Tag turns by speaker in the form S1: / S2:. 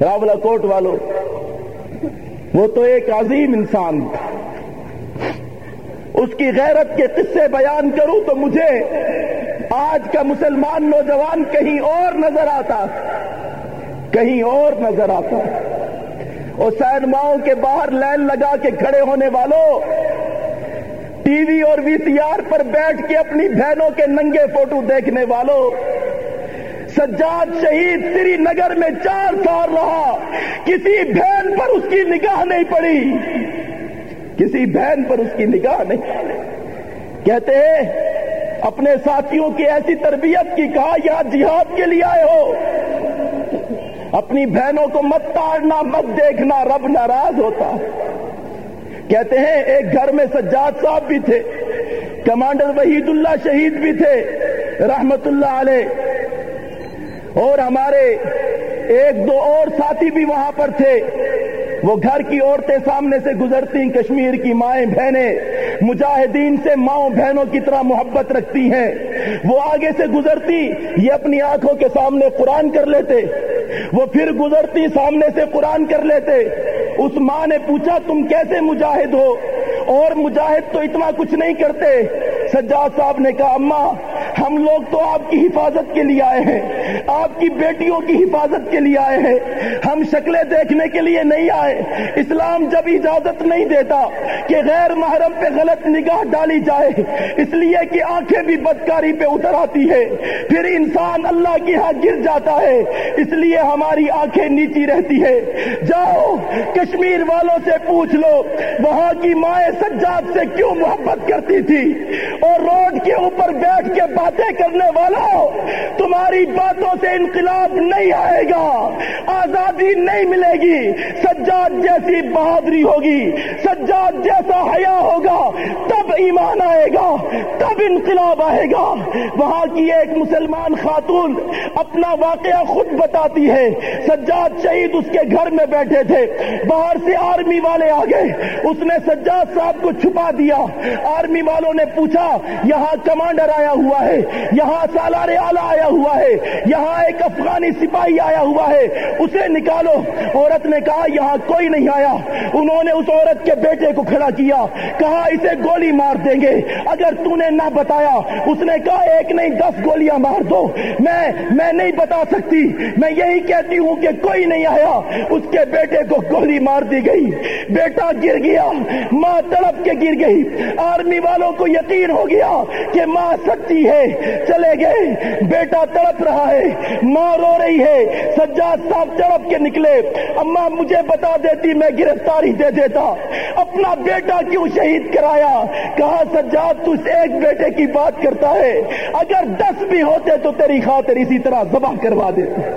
S1: راولا کوٹ والوں وہ تو ایک عظیم انسان۔ اس کی غیرت کے قصے بیان کروں تو مجھے آج کا مسلمان نوجوان کہیں اور نظر آتا۔ کہیں اور نظر آتا۔ اور سینماؤں کے باہر لائن لگا کے کھڑے ہونے والوں ٹی وی اور وی سی آر پر بیٹھ کے اپنی بہنوں کے ننگے فوٹو دیکھنے والوں سجاد شہید سری نگر میں چار سال رہا۔ کسی بہن پر اس کی نگاہ نہیں پڑی۔ کسی بہن پر اس کی نگاہ نہیں کہتے ہیں، اپنے ساتھیوں کی ایسی تربیت کی کہا، یا جہاد کے لیے آئے ہو۔ اپنی بہنوں کو مت تاڑنا، مت دیکھنا، رب ناراض ہوتا۔ کہتے ہیں، ایک گھر میں سجاد صاحب بھی تھے۔ کمانڈر وحید اللہ شہید بھی تھے۔ رحمت اللہ علیہ۔ اور ہمارے ایک دو اور ساتھی بھی وہاں پر تھے۔ وہ گھر کی عورتیں سامنے سے گزرتی کشمیر کی مائیں بہنیں، مجاہدین سے ماؤں بہنوں کی طرح محبت رکھتی ہیں۔ وہ آگے سے گزرتی، یہ اپنی آنکھوں کے سامنے قرآن کر لیتے۔ وہ پھر گزرتی، سامنے سے قرآن کر لیتے۔ اس ماں نے پوچھا، تم کیسے مجاہد ہو؟ اور مجاہد تو اتنا کچھ نہیں کرتے۔ سجاد صاحب نے کہا، اماں ہم لوگ تو آپ کی حفاظت کے لیے آئے ہیں، آپ کی بیٹیوں کی حفاظت کے لیے آئے ہیں۔ ہم شکلیں دیکھنے کے لیے نہیں آئے۔ اسلام جب اجازت نہیں دیتا کہ غیر محرم پہ غلط نگاہ ڈالی جائے، اس لیے کہ آنکھیں بھی بدکاری پہ اتر آتی ہے پھر انسان اللہ کی ہاں گر جاتا ہے، اس لیے ہماری آنکھیں نیچی رہتی ہے جاؤ، کشمیر والوں سے پوچھ لو، وہاں کی مائیں سجاد سے کیوں محبت کرتی تھی؟ اور روڈ کے اوپر بیٹھ کے باتیں کرنے والوں تمہاری باتوں سے انقلاب نہیں آئے گا، آزادی نہیں ملے گی، سجاد جیسی بہادری ہوگی، سجاد جیسا حیا ہوگا تب ایمان آئے گا، تب انقلاب آئے گا۔ وہاں کی ایک مسلمان خاتون اپنا واقعہ خود بتاتی ہے۔ سجاد شہید اس کے گھر میں بیٹھے تھے۔ باہر سے آرمی والے آ گئے۔ اس نے سجاد صاحب کو چھپا دیا۔ آرمی والوں نے پوچھا، یہاں کمانڈر آیا ہوا ہے۔ یہاں سالار آلہ آیا ہوا ہے۔ یہاں ایک افغانی سپاہی آیا ہوا ہے۔ اسے نکالو۔ عورت نے کہا، یہاں کوئی نہیں آیا۔ انہوں نے اس عورت کے بیٹے کو کھڑا کیا۔ کہا، اسے گولی مار۔ دیں گے۔ اگر تو نے نہ بتایا، اس نے کہا، ایک نہیں، دس گولیاں مار دو۔ میں میں نہیں بتا سکتی۔ میں یہی کہتی ہوں کہ کوئی نہیں آیا۔ اس کے بیٹے کو گولی مار دی گئی۔ بیٹا گر گیا۔ ماں تڑپ کے گر گئی۔ آرمی والوں کو یقین ہو گیا کہ ماں سچی ہے۔ چلے گئے۔ بیٹا تڑپ رہا ہے۔ ماں رو رہی ہے۔ سجاد صاحب تڑپ کے نکلے۔ اما مجھے بتا دیتی، میں گرفتاری دے دیتا۔ اپنا بیٹا کیوں شہید کرایا؟ کہا سجاد تو ایک بیٹے کی بات کرتا ہے؟ اگر دس بھی ہوتے تو تیری خاطر اسی طرح ذبح کروا دیتے